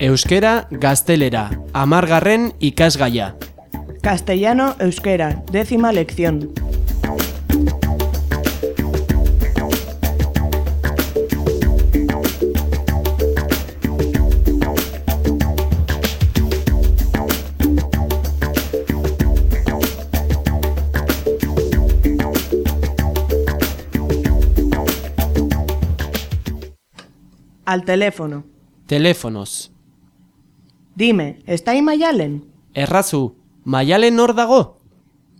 Euskera gaztelera, amargarren ikasgaia. Castellano Euskera, décima lección. Al teléfono. Teléfonos. Dime, ¿está ahí Mayalen? Errazu, maialen hor dago?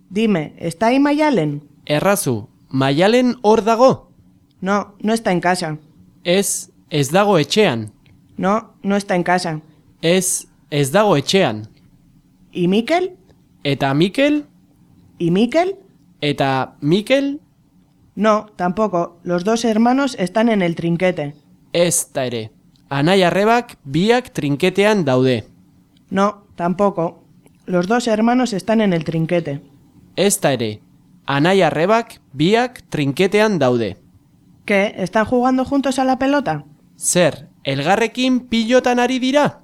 Dime, ¿está ahí Mayalen? Errazu, maialen hor dago? No, no está en casa. Ez, ez dago etxean. No, no está en casa. Ez, ez dago etxean. ¿Y Miquel? Eta Mikel? ¿Y Miquel? Eta Mikel? No, tampoco. Los dos hermanos están en el trinquete. Ez da ere. Anai arrebak biak trinketean daude. No, tampoco. Los dos hermanos están en el trinquete. Ez da ere. Anai arrebak biak trinketean daude. ¿Qué? ¿Están jugando juntos a la pelota? Zer, elgarrekin pilotan ari dira?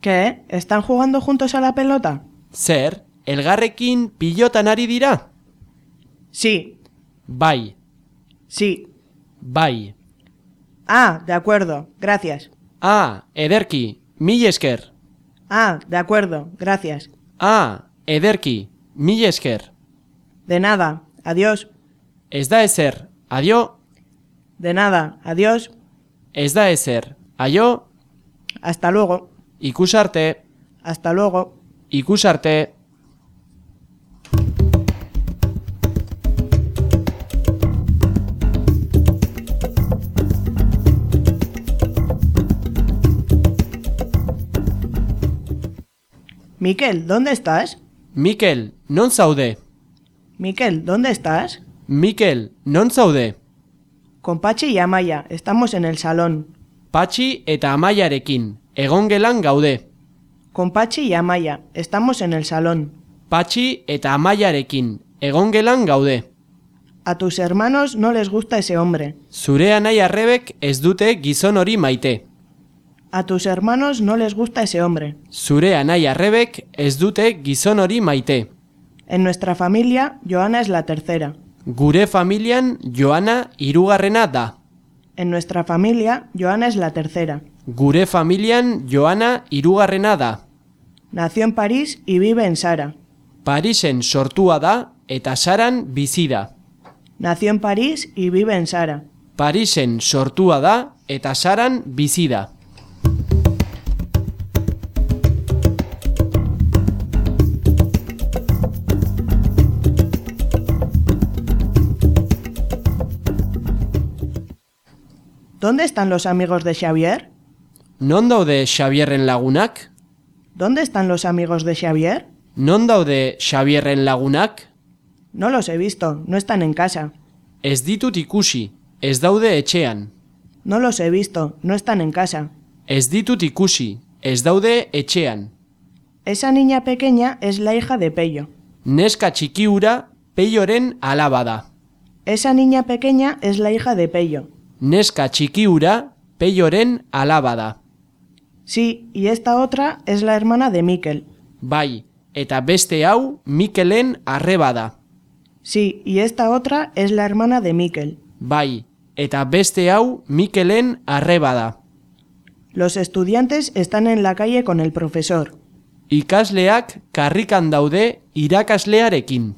¿Qué? ¿Están jugando juntos a la pelota? Zer, elgarrekin pilotan ari dira? Sí, Bai, sí. bai. Ah, de acuerdo, gracias. Ah, ederki, mil esker. Ah, de acuerdo, gracias. Ah, ederki, mil esker. De nada, adiós. Ez da ezer, adio, De nada, adiós. ez da ezer, aio, Hasta luego. ikusarte, Hasta luego. ikusarte. Miquel, ¿dónde estás? Mikel, non zaude? Miquel, ¿dónde estás? Mikel, non zaude? Con Pachi y Amaya, estamos en el salón. Patxi eta amaiarekin, egongelan gaude. Con Pachi y Amaya, estamos en el salón. Patxi eta amaiarekin, egongelan gaude. A tus hermanos no les gusta ese hombre. Zure anai arrebek ez dute gizon hori maite. A tus hermanos no les gusta ese hombre. Zure anai arrebek ez dute gizon hori maite. En nuestra familia, Joana es la tercera. Gure familian Joana hirugarrena da. En nuestra familia, Joana es la tercera. Gure familian Joana hirugarrena da. Nació en París y vive en Sara. Parisen sortua da eta Saran bizi da. Nació en París y vive en Sara. Parisen sortua da eta Saran bizi da. ¿Dónde están los amigos de Xavier? Non daude Xabierren lagunak? ¿Dónde están los amigos de Xavier? Non daude Xabierren lagunak? No los he visto, no están en casa. Ez ditut ikusi, ez daude etxean. No los he visto, no están en casa. Ez ditut ikusi, ez daude etxean. Esa niña pequeña es la hija de Pello. Neska txiki ura peioren alaba da. Esa niña pequeña es la hija de Pello. Neska txiki ura peioren alaba da. Sí, y esta otra es la hermana de Miquel. Bai, eta beste hau Mikelen arreba da. Sí, y esta otra es la hermana de Miquel. Bai, eta beste hau Mikelen arreba da. Los estudiantes están en la calle con el profesor. Ikasleak karrikan daude irakaslearekin.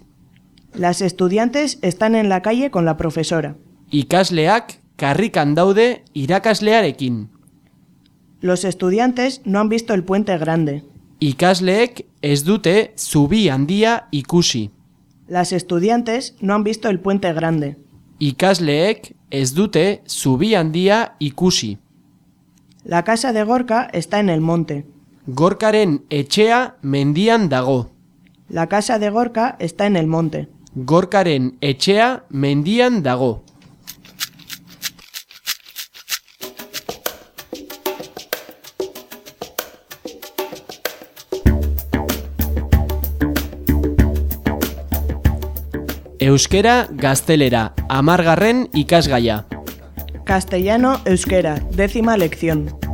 Las estudiantes están en la calle con la profesora. Ikasleak karrikan daude irakaslearekin. Los estudiantes no han visto el puente grande. Ikasleek ez dute zubi handia ikusi. Las estudiantes no han visto el puente grande. Ikasleek ez dute zubi handia ikusi. La casa de Gorka está en el monte. Gorkaren etxea mendian dago. La casa de Gorka está en el monte. Gorkaren etxea mendian dago. Euskera gaztelera, amargarren ikasgaia. Castellano Euskera, décima lección.